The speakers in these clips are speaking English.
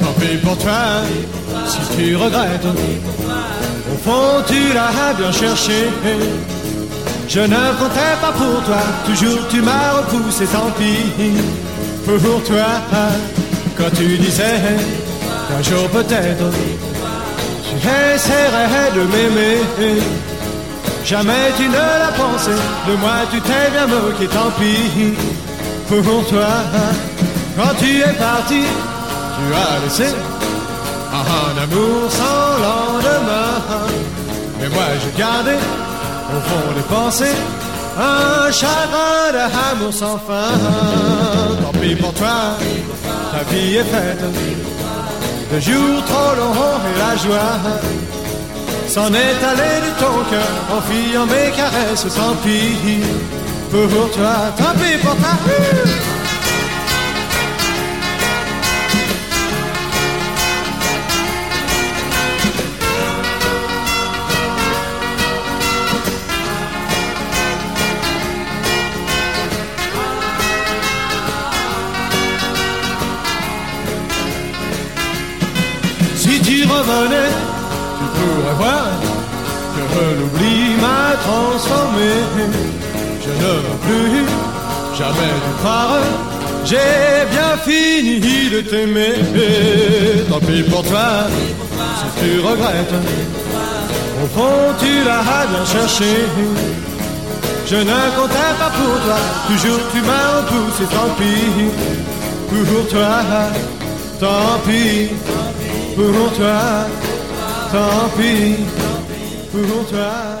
Tant pis pour toi, si tu regrettes. Au fond, tu l'as bien cherché. Je ne comptais pas pour toi, toujours tu m'as repoussé, tant pis pour toi. Quand tu disais qu'un jour peut-être tu essaierais de m'aimer. Jamais tu ne l'as pensé, de moi tu t'es bien moqué, tant pis pour toi. Quand tu es parti, tu as laissé un amour sans lendemain. Mais moi j'ai gardé au fond des pensées un chagrin d'amour sans fin. Tant pis pour toi, ta vie est faite de jours trop longs et la joie s'en est allé de ton cœur en fuyant mes caresses. Tant pis pour toi, tant pour toi. Si tu revenais, voir que l'oubli m'a transformé. Je ne veux plus jamais te croire. J'ai bien fini de t'aimer. Tant pis pour toi, si tu regrettes. Au fond, tu l'as bien cherché. Je ne comptais pas pour toi. Toujours tu m'as repoussé. Tant pis pour toi. Tant pis pour toi, tant pis pour toi,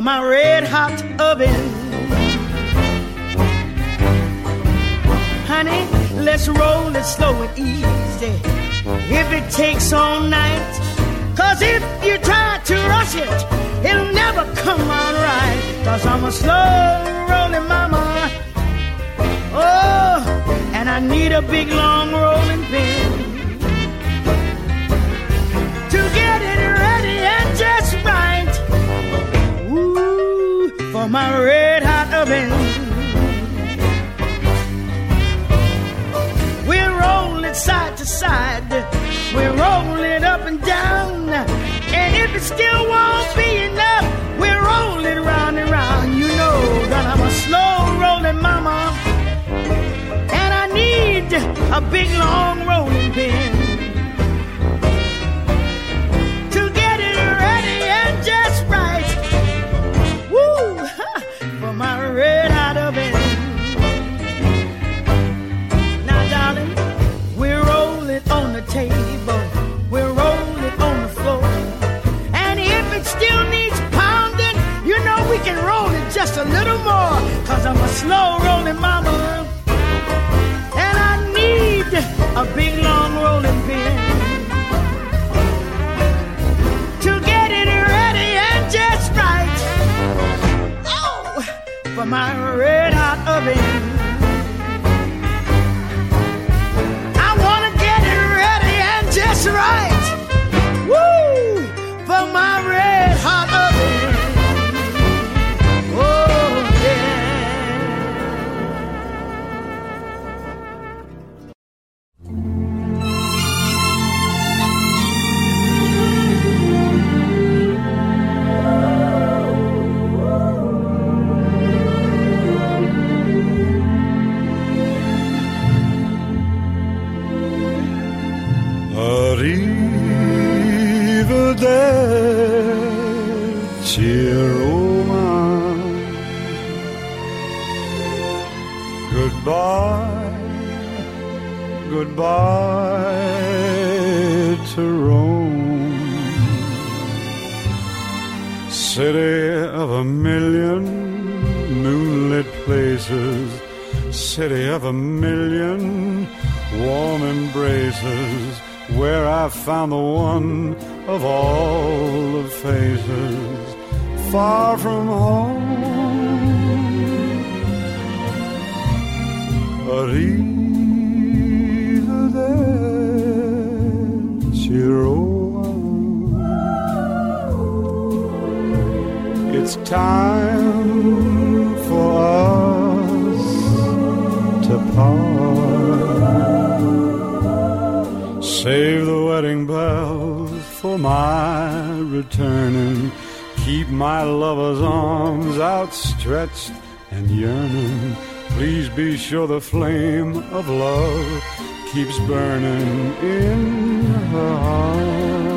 for my red hot oven. Honey, let's roll it slow and easy. If it takes all night, cause if you try to rush it, it'll never come on right. Cause I'm a slow rolling mama. Oh, and I need a big long rolling pin to get it ready and just right for my red hot oven. We'll roll it side to side, we'll roll it up and down. And if it still won't be enough, we'll roll it round and round. You know that I'm a slow rolling mama, and I need a big long rolling pin. I'm a slow rolling mama, and I need a big long. sure the flame of love keeps burning in her heart.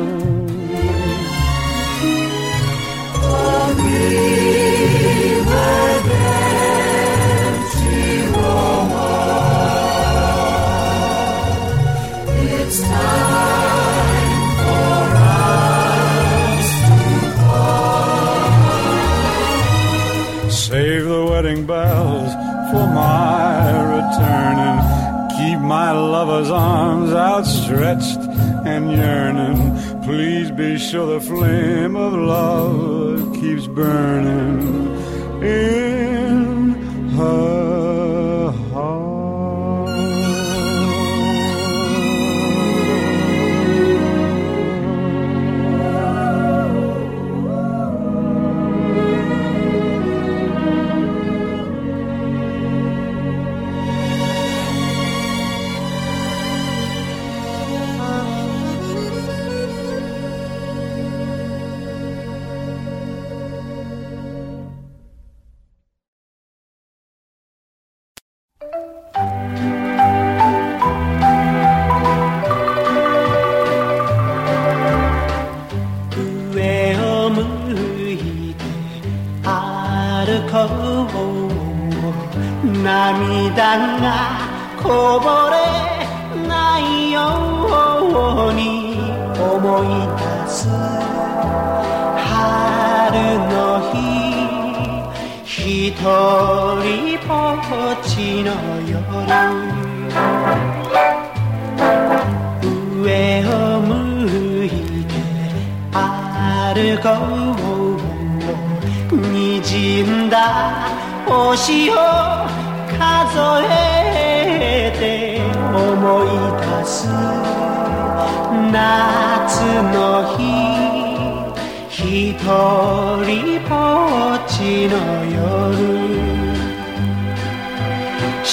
so the flame of love keeps burning.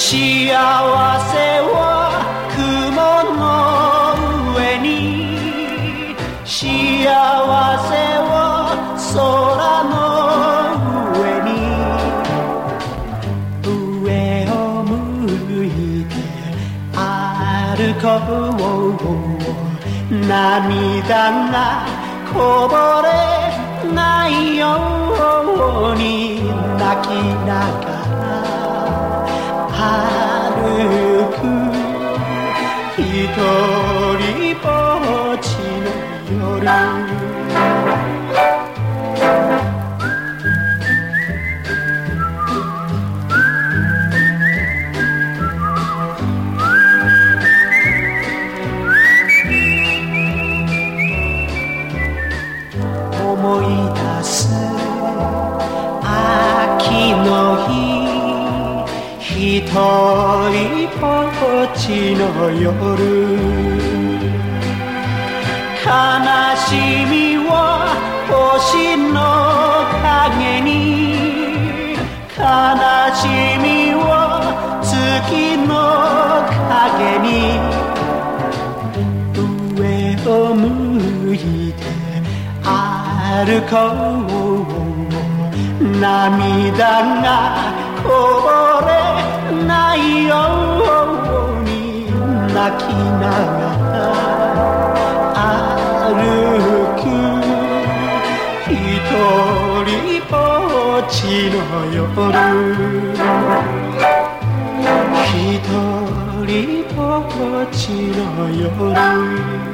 幸せは雲の上に幸せは空の上に上を向いて歩こう涙がこぼれないように泣きながら 깃털이 뻗치는 여름 っちの夜悲しみは星の影に悲しみは月の影に上を向いて歩こう涙がこぼれないように泣きながら歩く。一人ぼっちの夜。一人ぼっちの夜。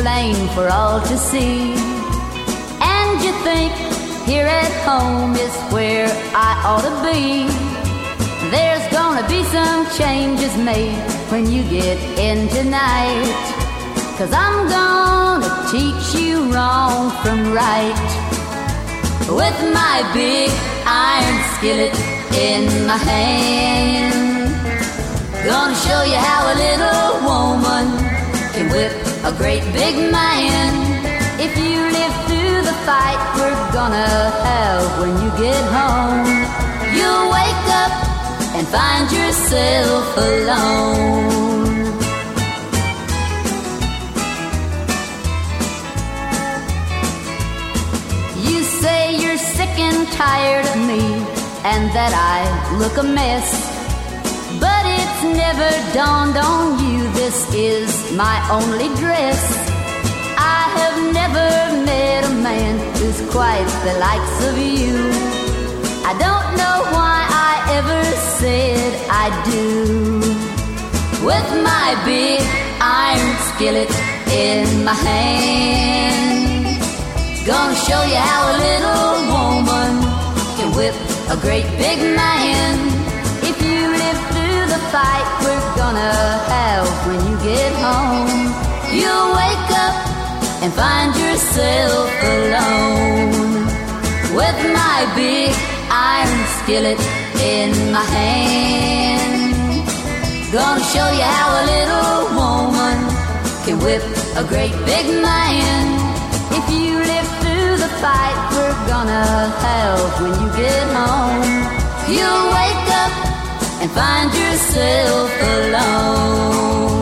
Plain for all to see. And you think here at home is where I ought to be. There's gonna be some changes made when you get in tonight. Cause I'm gonna teach you wrong from right. With my big iron skillet in my hand. Gonna show you how a little woman can whip a great big man. If you live through the fight we're gonna have when you get home, you'll wake up and find yourself alone. You say you're sick and tired of me and that I look a mess. But it's never dawned on you this is my only dress. I have never met a man who's quite the likes of you. I don't know why I ever said I do. With my big iron skillet in my hand, gonna show you how a little woman can whip a great big man. Home, you'll wake up and find yourself alone. With my big iron skillet in my hand, gonna show you how a little woman can whip a great big man. If you live through the fight we're gonna have when you get home, you'll wake up and find yourself alone.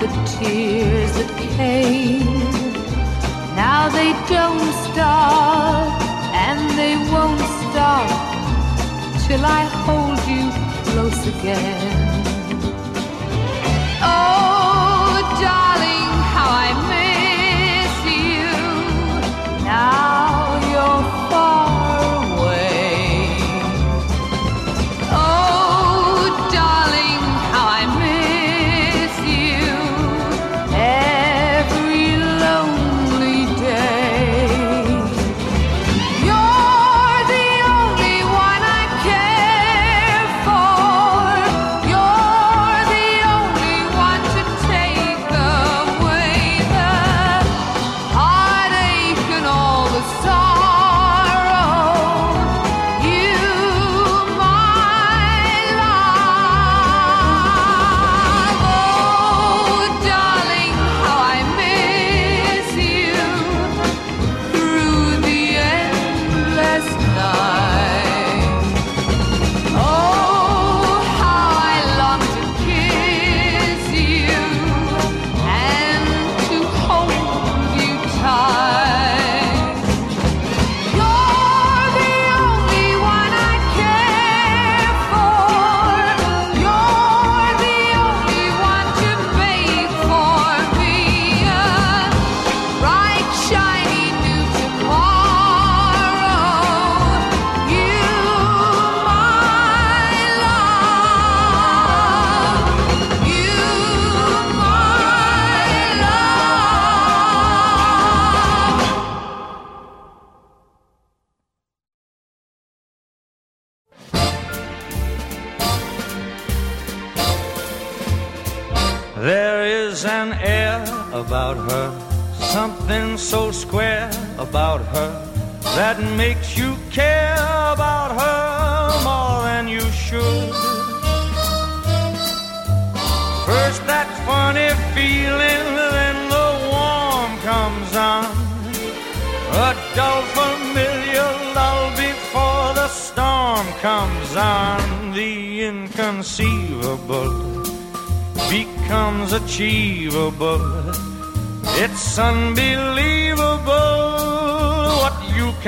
The tears that came. Now they don't stop, and they won't stop till I hold you close again.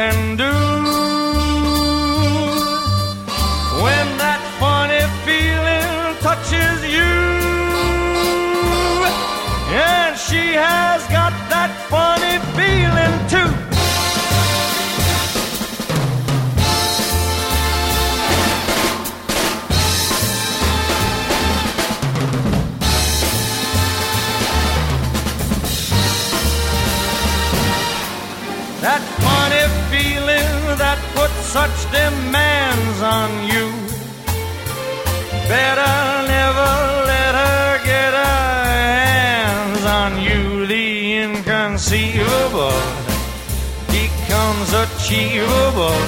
Can do demands on you. Better never let her get her hands on you. The inconceivable becomes achievable.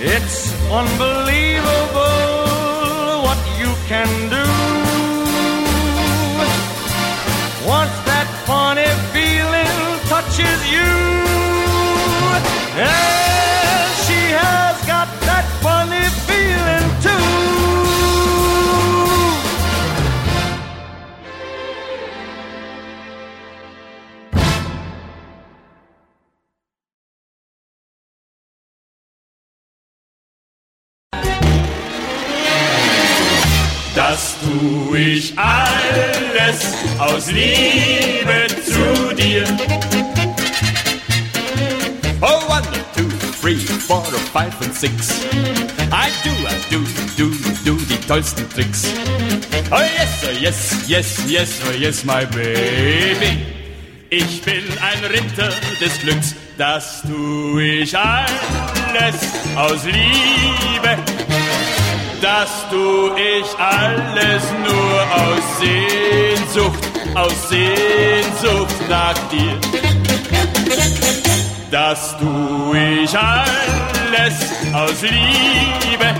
It's unbelievable what you can do. Once that funny feeling touches you, and funny feeling too. Das tu ich alles aus Liebe zu dir. Four, five und six. I do, I do, do, do die tollsten Tricks. Oh yes, oh yes, yes, yes, oh yes, my baby. Ich bin ein Ritter des Glücks, das tu ich alles aus Liebe. Das tu ich alles nur aus Sehnsucht, aus Sehnsucht nach dir. Das tu ich alles aus Liebe.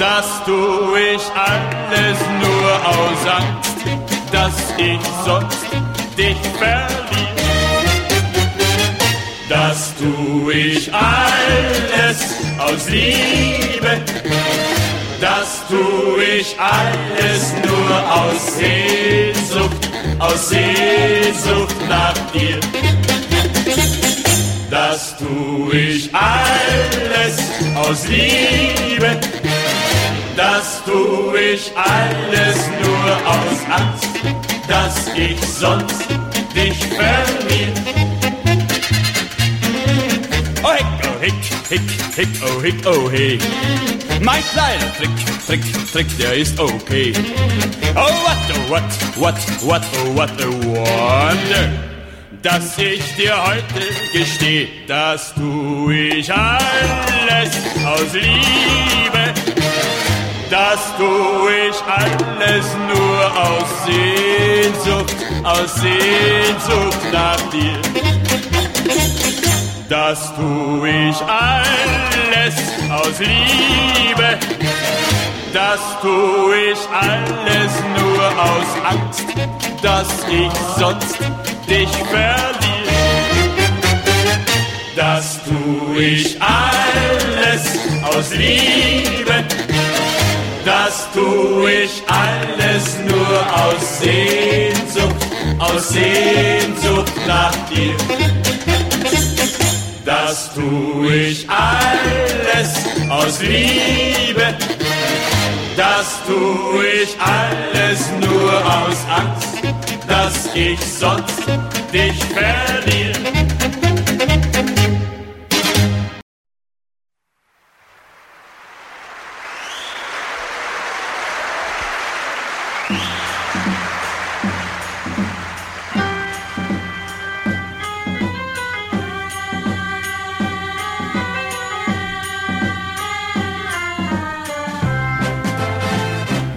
Das tu ich alles nur aus Angst, dass ich sonst dich verliere. Das tu ich alles aus Liebe. Das tu ich alles nur aus Sehnsucht, aus Sehnsucht nach dir. Das tu ich alles aus Liebe. Das tu ich alles nur aus Angst, dass ich sonst dich verliere. Oh hick, oh hick, hick, hick, oh hick, oh hey. Mein kleiner Trick, Trick, Trick, der ist okay. Oh what, oh what, what, what, oh what a wonder. Dass ich dir heute gesteh, das tu ich alles aus Liebe. Das tu ich alles nur aus Sehnsucht, aus Sehnsucht nach dir. Das tu ich alles aus Liebe. Das tu ich alles nur aus Angst, dass ich sonst dich verliere. Das tu ich alles aus Liebe. Das tu ich alles nur aus Sehnsucht, aus Sehnsucht nach dir. Das tu ich alles aus Liebe. Das tu ich alles nur aus Angst, dass ich sonst dich verliere.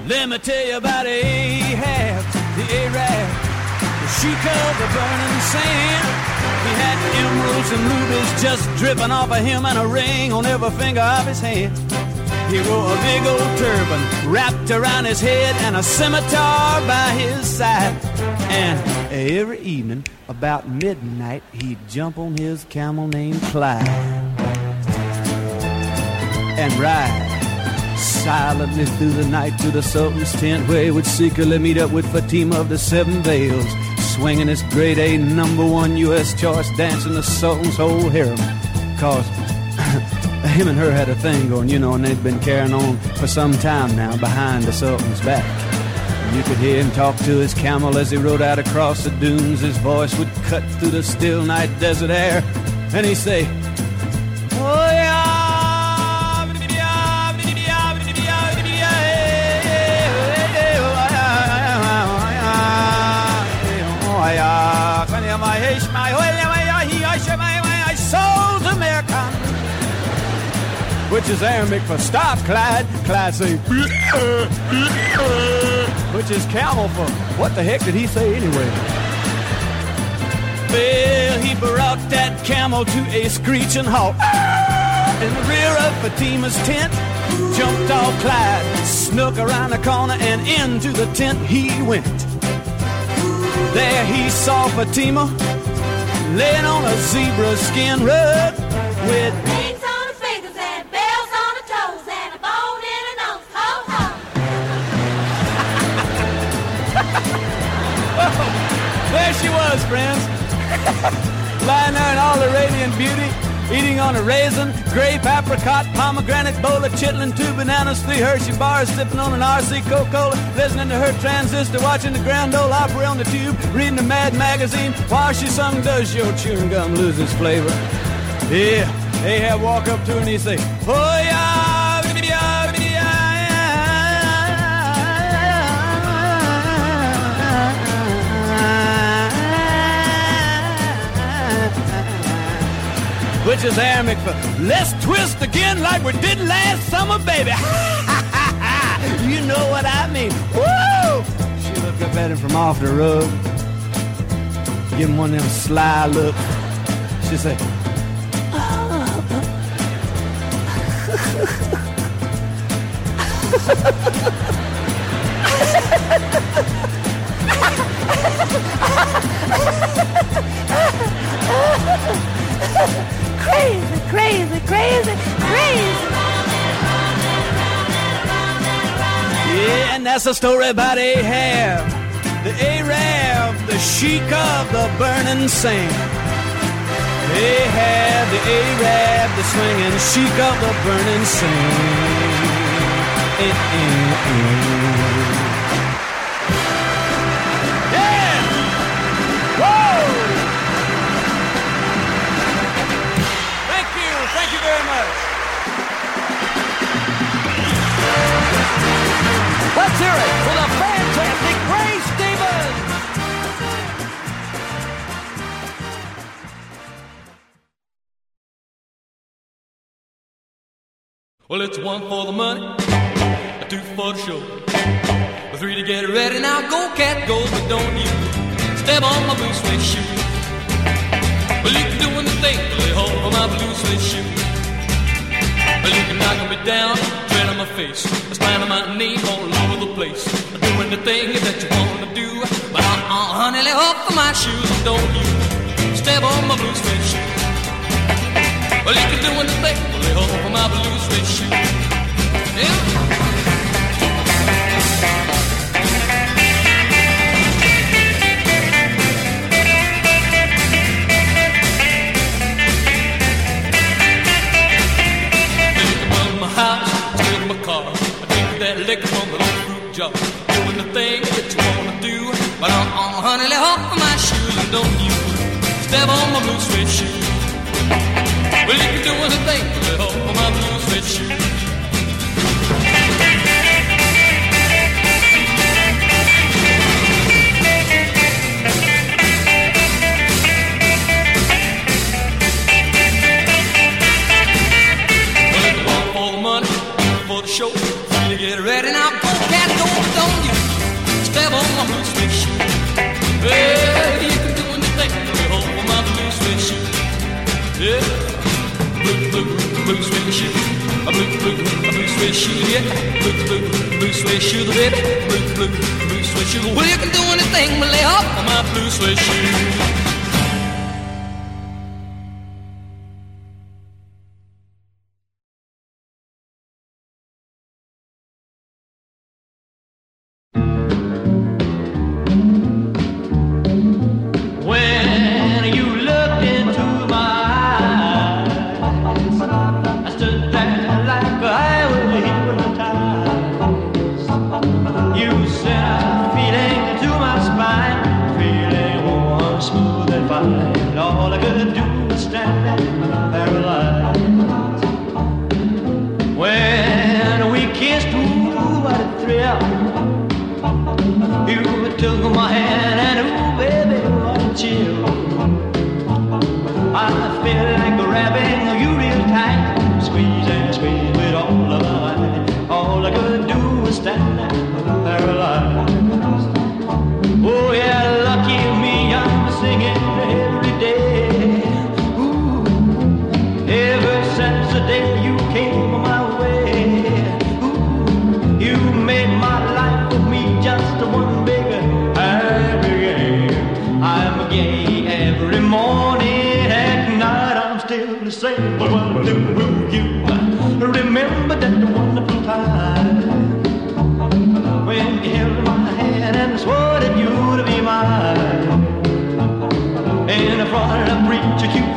Let me tell you about Arab, the called the burning sand. He had emeralds and rubies just dripping off of him and a ring on every finger of his hand. He wore a big old turban wrapped around his head and a scimitar by his side. And every evening, about midnight, he'd jump on his camel named Clyde and ride silently through the night to the Sultan's tent where he would secretly meet up with Fatima of the Seven Veils, swinging his grade A number one U.S. choice, dancing the Sultan's whole harem. Cause him and her had a thing going, you know, and they'd been carrying on for some time now behind the Sultan's back. You could hear him talk to his camel as he rode out across the dunes. His voice would cut through the still night desert air, and he'd say, Souls American, which is Arabic for stop, Clyde. Clyde say, which is camel for what the heck did he say anyway? Well, he brought that camel to a screeching halt in the rear of Fatima's tent. Jumped off Clyde, snuck around the corner, and into the tent he went. There he saw Fatima laying on a zebra skin rug with Rings on her fingers and bells on her toes and a bone in her nose. Ho, ho. There she was, friends. Lying there in all her radiant beauty, eating on a raisin, grape, apricot, pomegranate, bowl of chitlin, two bananas, three Hershey bars, sipping on an RC Coca-Cola, listening to her transistor, watching the Grand Ole Opry on the tube, reading the Mad magazine, while she sung Does Your Chewing Gum Lose Its Flavor? Yeah, Ahab walk up to her and he say, Oh yeah, which is Aramaic for let's twist again like we did last summer, baby. you know what I mean. Woo! She looked up at him from off the rug, give him one of them sly looks. She said, Crazy, crazy, crazy, crazy. Yeah, and that's a story about Ahab, the Arab, the sheik of the burning sand. Ahab, the Arab, the swinging sheik of the burning sand. Eh, eh, eh. Let's hear it for the fantastic Ray Stevens! Well, it's one for the money, a two for the show, a three to get ready. Now go, cat, go, but don't you step on my blue suede shoe. Well, you can do anything, lay hold of my blue suede shoe. Well, you can knock me down, tread on my face, stand on my the place. Do anything that you want to do, but uh-uh, honey, lay off of my shoes, and don't you step on my blue suede shoe. Well, you can do anything, lay hold of my blue suede shoe. Yeah. House, to my car. I drink that liquor from the old fruit jar. Honey, lay off of my shoes and don't you step on my blue suede shoe. Well, you can do anything, lay off of my blue suede shoe. Well, for the show, you get ready now. Shoe, yeah. Blue, blue, blue suede shoe, the baby. Blue, blue, blue suede shoe. Well, you can do anything but lay off of my blue suede shoe.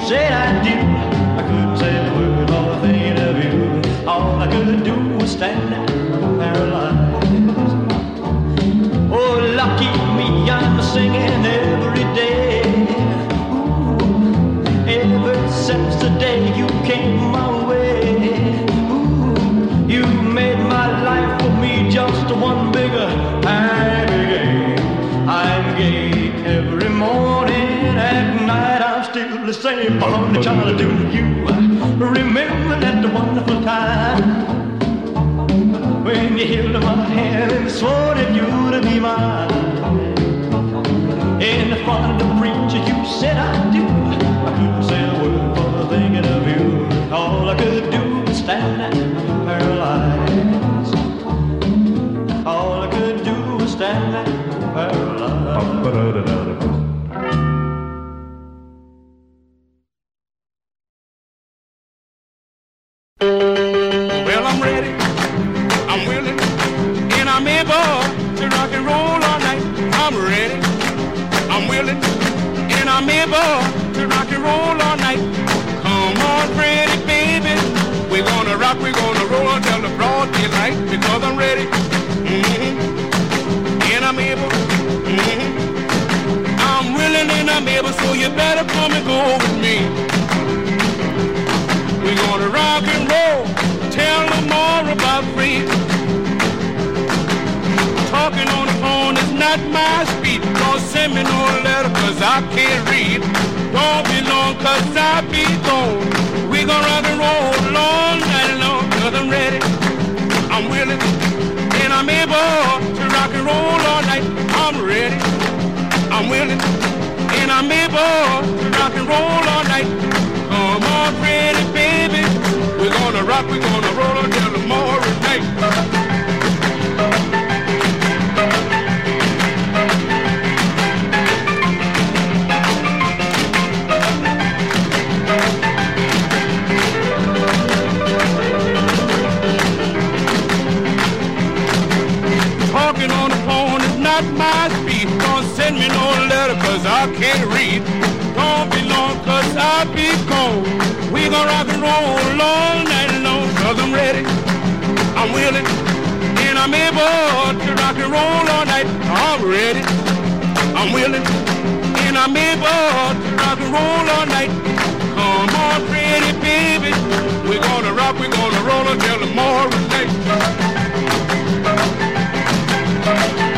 Said I do. I couldn't say a word or thinking of you. All I could do was stand there paralyzed. Oh, lucky me, I'm singing every day. Born to do you remember that wonderful time when you held my hand and swore that you'd be mine? In the front of the preacher, you said I do. I couldn't say a word for thinking of you. All I could do was stand there paralyzed. All I could do was stand there paralyzed. I'm ready, I'm willing, and I'm able to rock and roll all night. Come on, pretty baby, we're gonna rock, we're gonna roll until the broad daylight because I'm ready, hmm and I'm able, hmm I'm willing and I'm able, so you better come and go with me. We're gonna rock and roll, tell them more about free. Not my speed. Don't send me no letter cause I can't read. Don't be long cause I be gone. We gonna rock and roll all night long cause I'm ready. I'm willing and I'm able to rock and roll all night. I'm ready. I'm willing and I'm able to rock and roll all night. Come on, pretty baby. We're gonna rock, we're gonna roll until tomorrow night. Send me no letter cause I can't read. Don't be long cause I be gone. We gon' rock and roll all night long cause I'm ready. I'm willing and I'm able to rock and roll all night. I'm ready. I'm willing and I'm able to rock and roll all night. Come on, pretty baby. We're gonna rock, we're gonna roll until tomorrow night. for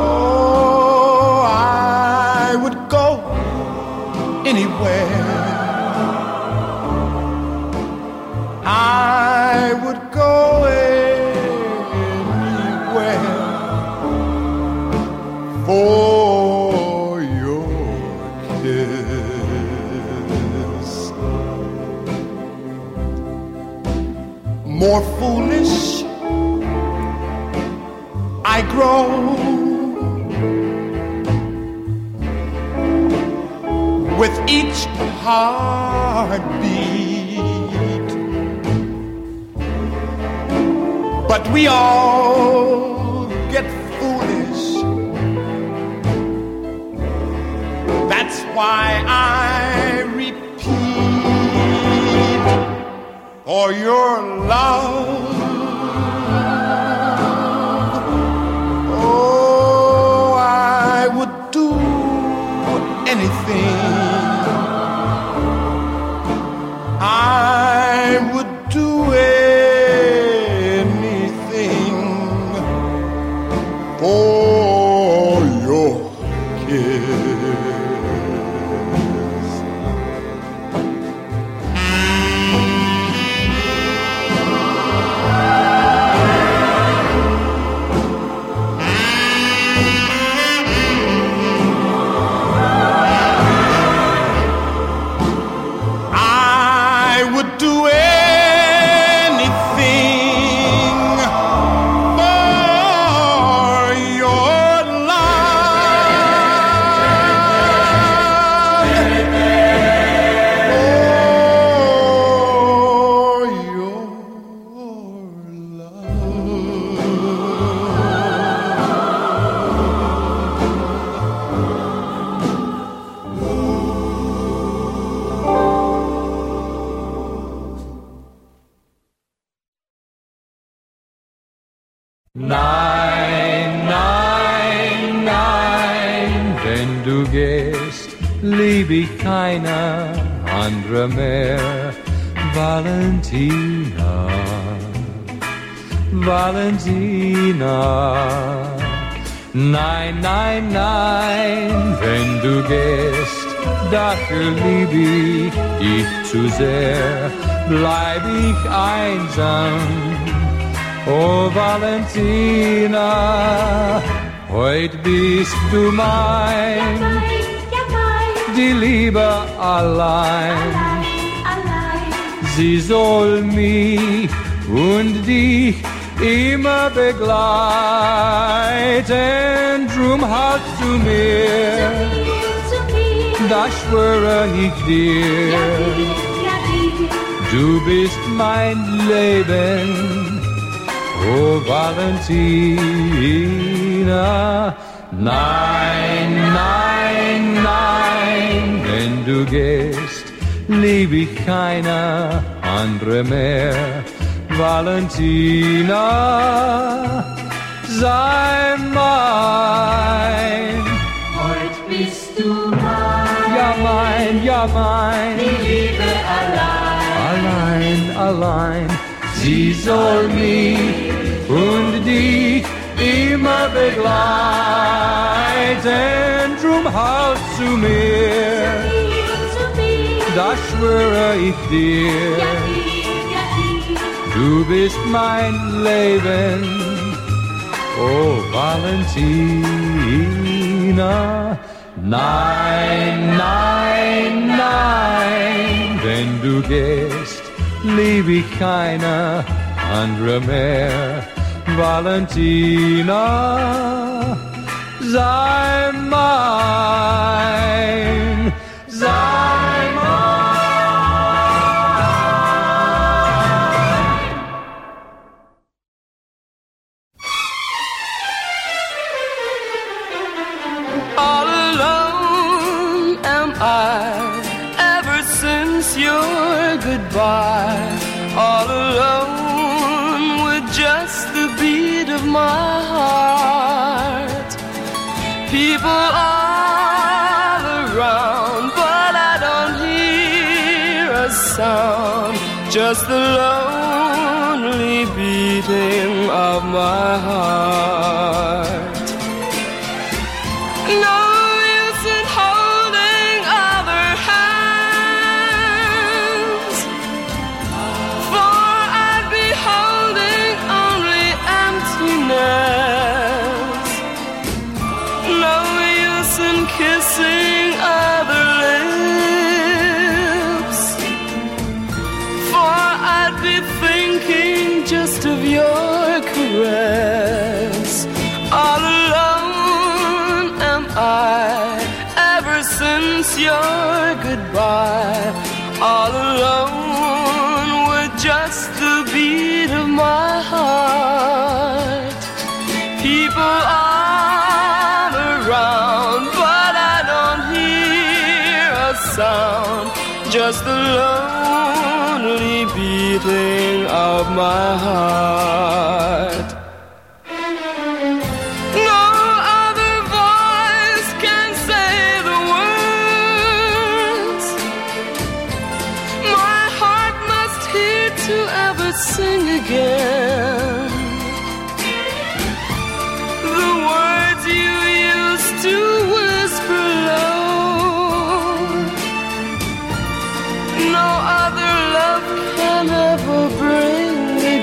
Oh, I would go anywhere. Each heartbeat, but we all get foolish. That's why I repeat for your love. Oh, I would do anything. Nein, nein, nein, wenn du gehst, dafür lieb ich dich zu sehr. Bleib ich einsam, Oh Valentina, heut bist du mein, die Liebe allein. Sie soll mich und dich immer begleiten, drum halt zu mir, das schwöre ich dir. Du bist mein Leben, oh Valentina. Nein, nein, nein, wenn du gehst, lieb ich keine andere mehr. Valentina, sei mein. Heute bist du mein, Ja, mein, ja, mein. die Liebe allein. Allein, allein, sie soll mich und dich immer begleiten. Drum halt zu mir, das schwöre ich dir. Du bist mein Leben, oh Valentina. Nein, nein, nein, wenn du gehst, lieb ich keine andere mehr. Valentina, sei mein, just the lonely beating of my heart. is the lonely beating of my heart. No other voice can say the words. My heart must hear to ever sing again.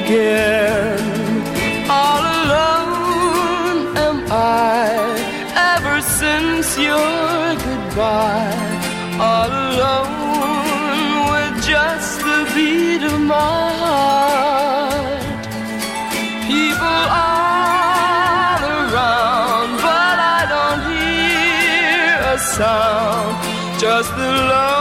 again. All alone am I ever since your goodbye. All alone with just the beat of my heart. People all around, but I don't hear a sound. Just the love.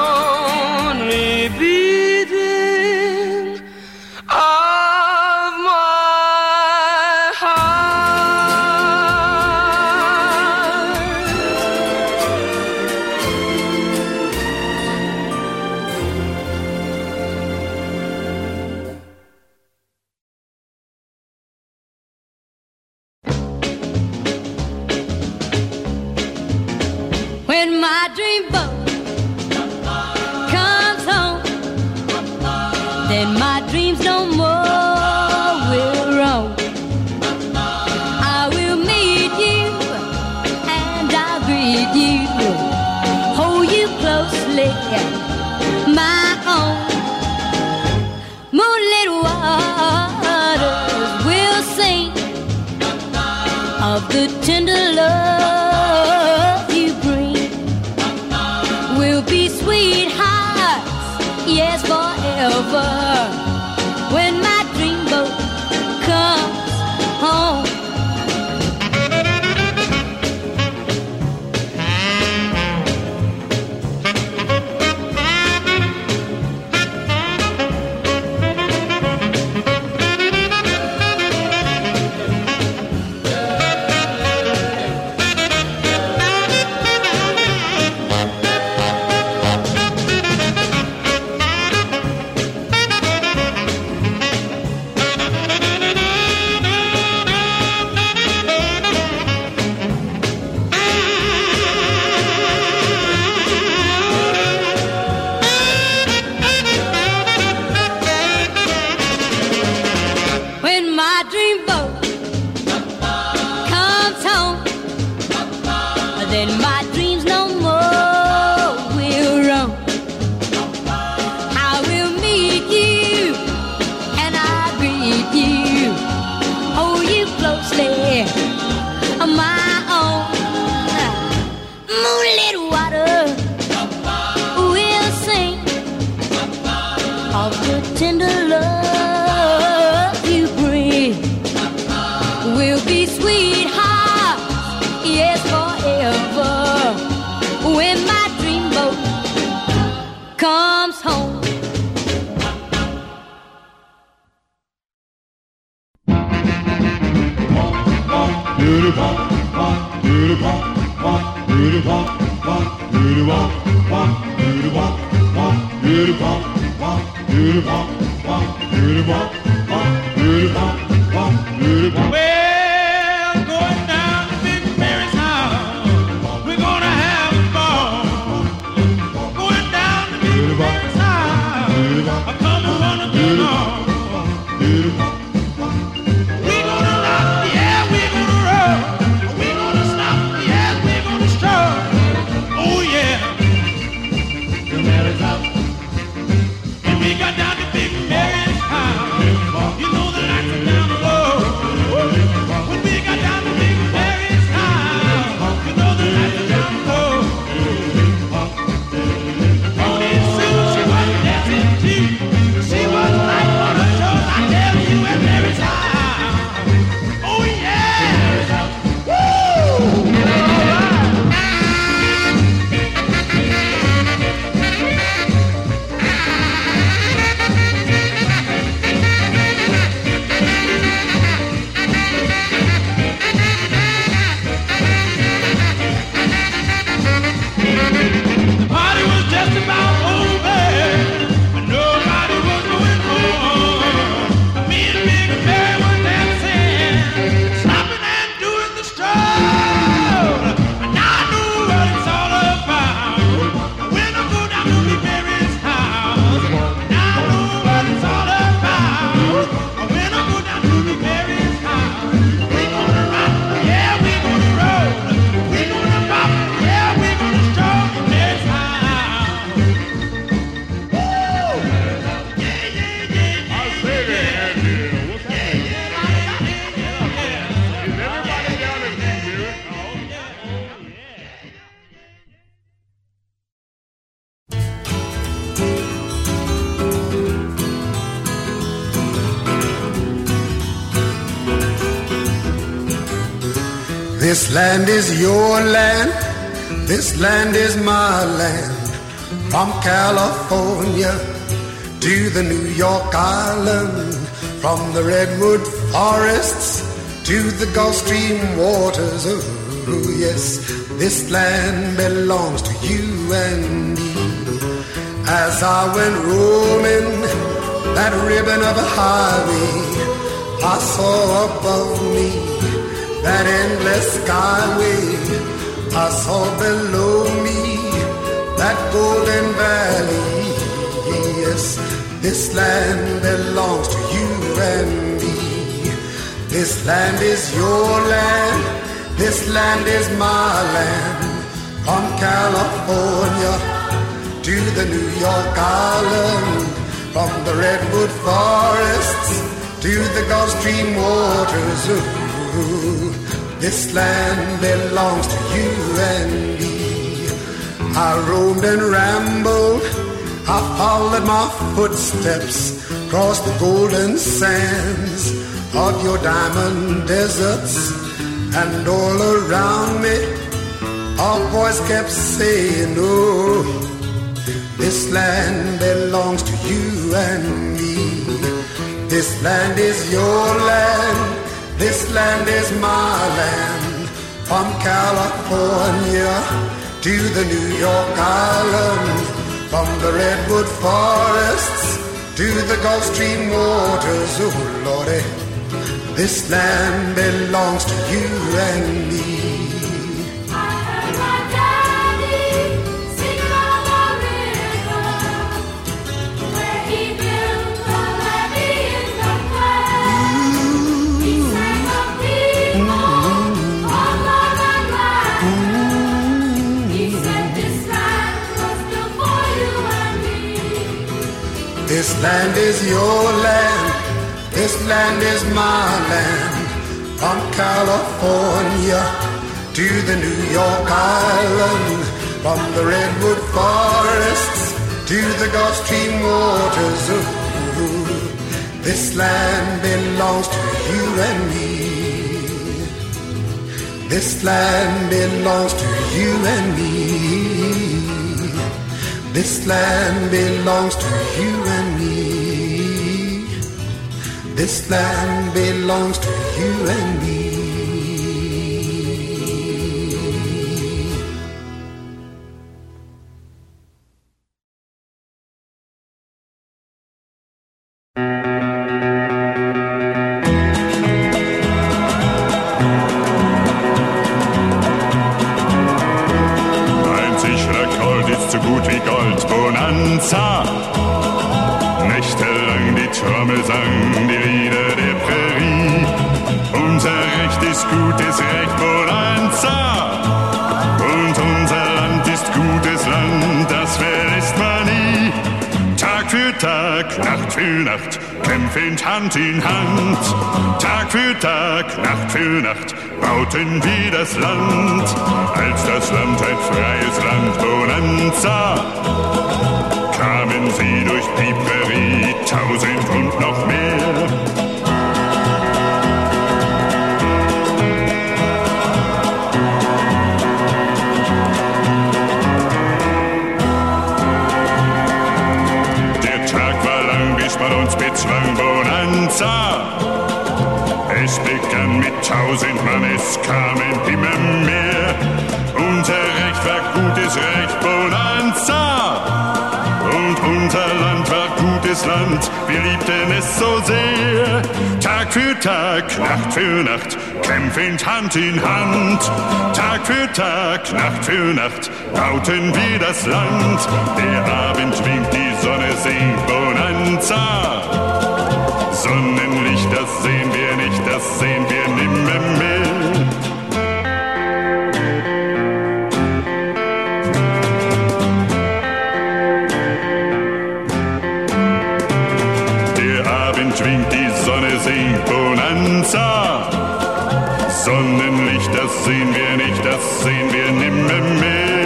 Land is your land, this land is my land. From California to the New York Island, from the redwood forests to the Gulf Stream waters. Oh, yes, this land belongs to you and me. As I went roaming that ribbon of a highway, I saw above me that endless skyway. I saw below me that golden valley. Yes, this land belongs to you and me. This land is your land. This land is my land. From California to the New York Island. From the redwood forests to the Gulf Stream waters. This land belongs to you and me. I roamed and rambled, I followed my footsteps across the golden sands of your diamond deserts, and all around me, our voice kept saying, Oh, this land belongs to you and me. This land is your land. This land is my land, from California to the New York Island, from the redwood forests to the Gulf Stream waters. Oh Lordy, this land belongs to you and me. Land is your land, this land is my land. From California to the New York Island, from the redwood forests to the Gulf Stream waters. This land belongs to you and me. This land belongs to you and me. This land belongs to you and This land belongs to you and me. In Hand. Tag für Tag, Nacht für Nacht bauten wir das Land. Der Abend winkt, die Sonne singt Bonanza. Sonnenlicht, das sehen wir nicht, das sehen wir nicht, das sehen wir nicht, das sehen wir nimmer mehr.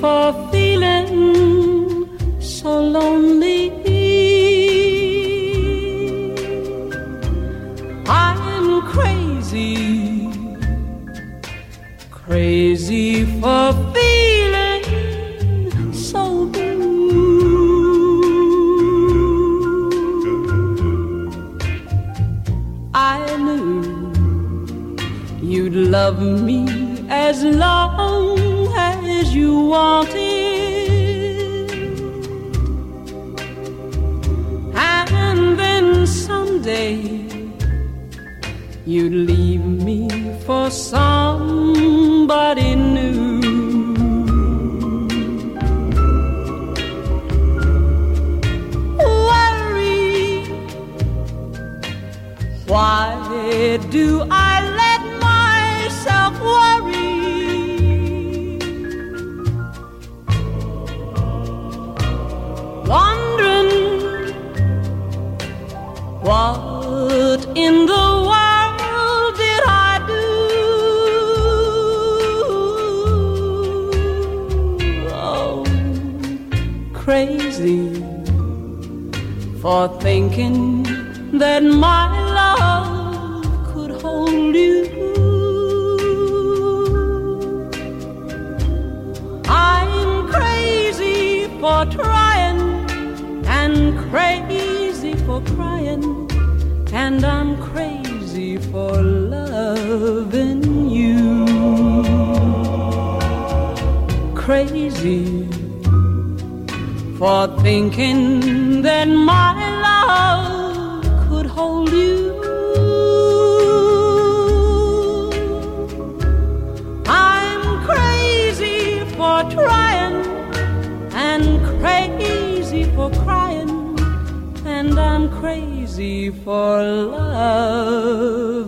for Why do I let myself worry? Wondering what in the world did I do? Oh, crazy for thinking that my for trying and crazy for crying, and I'm crazy for loving you. Crazy for thinking that my love easy for love.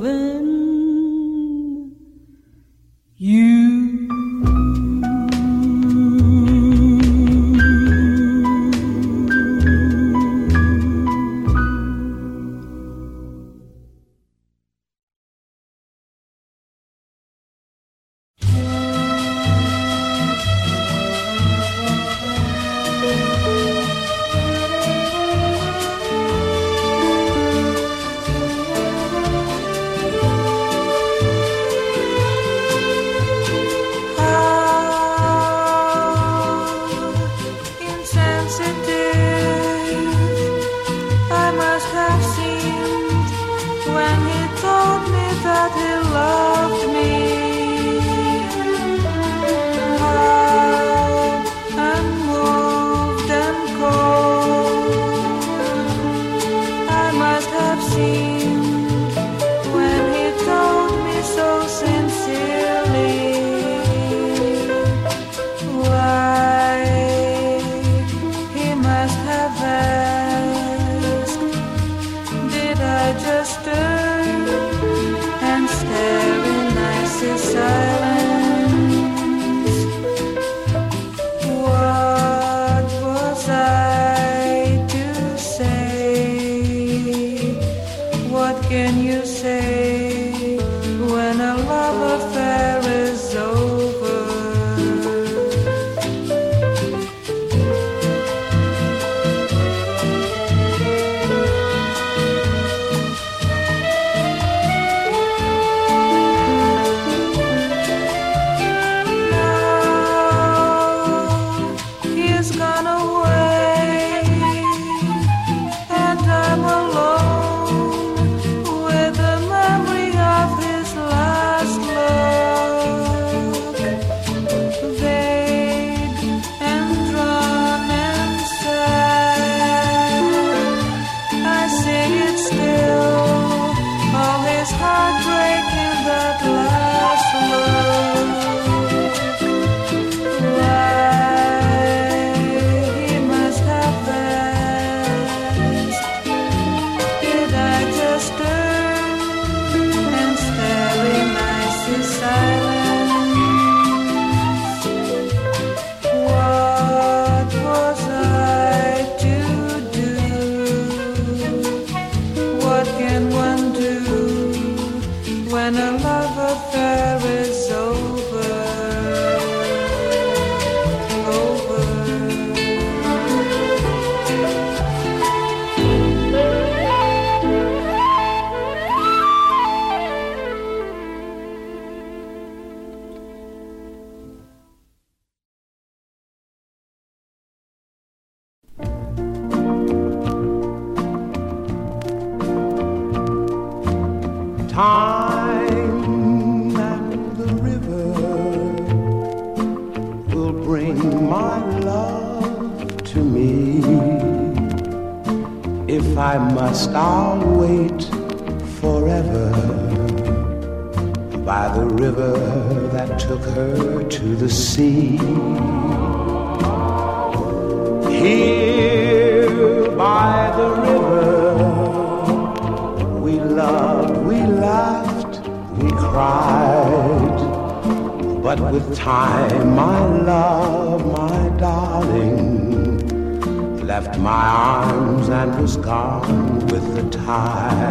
high.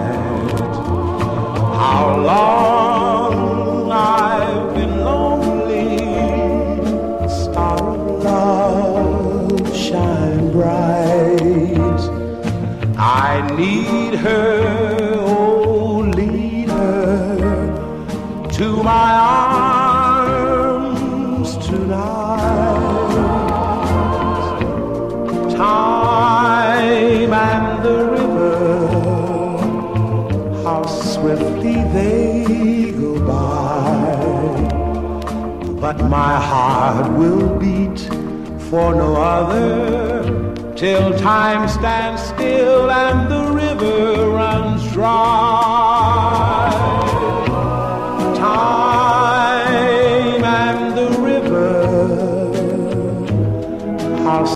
But my heart will beat for no other till time stands still and the river runs dry.